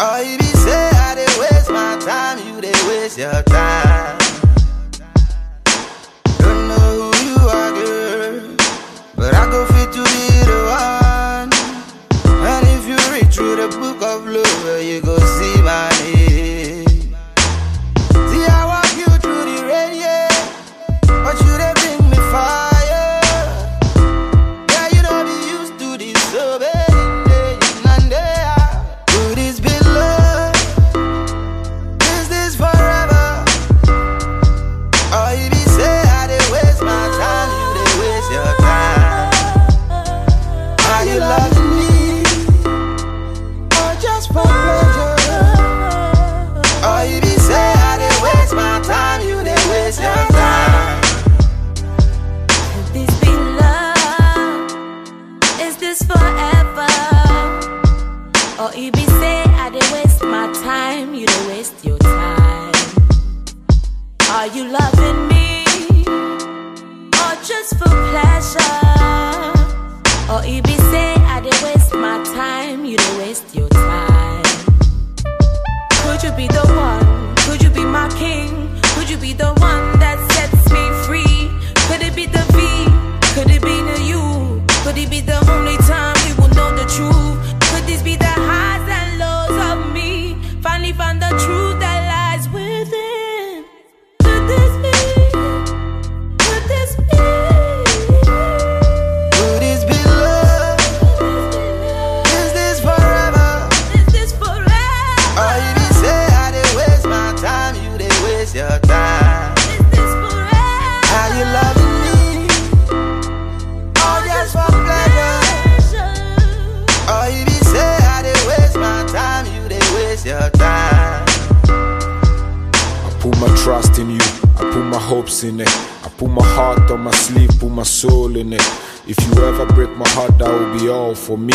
Or you be say I dey waste my time, you dey waste your time. Don't know who you are, girl, but I go fit to be the one. And if you read through the book of love, you go see my Or you be say I did waste my time, you did waste your time. Are you loving me? Or just for pleasure? Or you be say I did waste my time, you did waste your time. Could you be the one? Could you be my king? Could you be the one trust in you, I put my hopes in it. I put my heart on my sleeve, put my soul in it. If you ever break my heart, that will be all for me.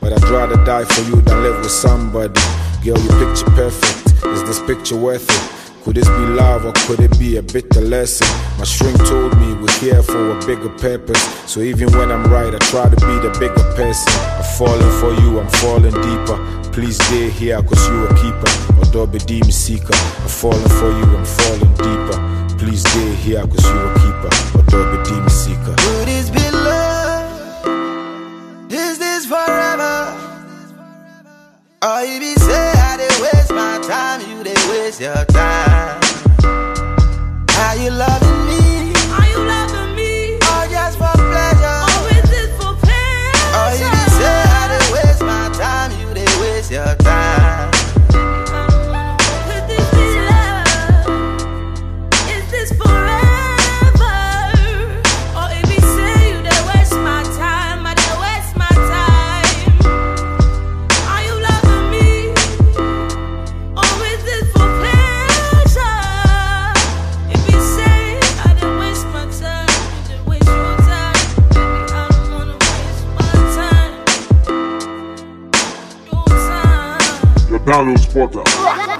But I'd rather die for you than live with somebody. Girl, your picture perfect. Is this picture worth it? Could this be love or could it be a bitter lesson? My shrink told me we're here for a bigger purpose. So even when I'm right, I try to be the bigger person. I'm falling for you, I'm falling deeper. Please stay here, cause you a keeper. Or double D seeker. I'm falling for you, I'm falling deeper. Please stay here, cause you a keeper. Or double D seeker. Could this be love? Is this forever? Or you be say I dey waste my time, you dey waste your time. You loving me? Are you loving me? Or just for pleasure? Or is it for Or you say I waste my time, you dey waste your time. Download Spotter.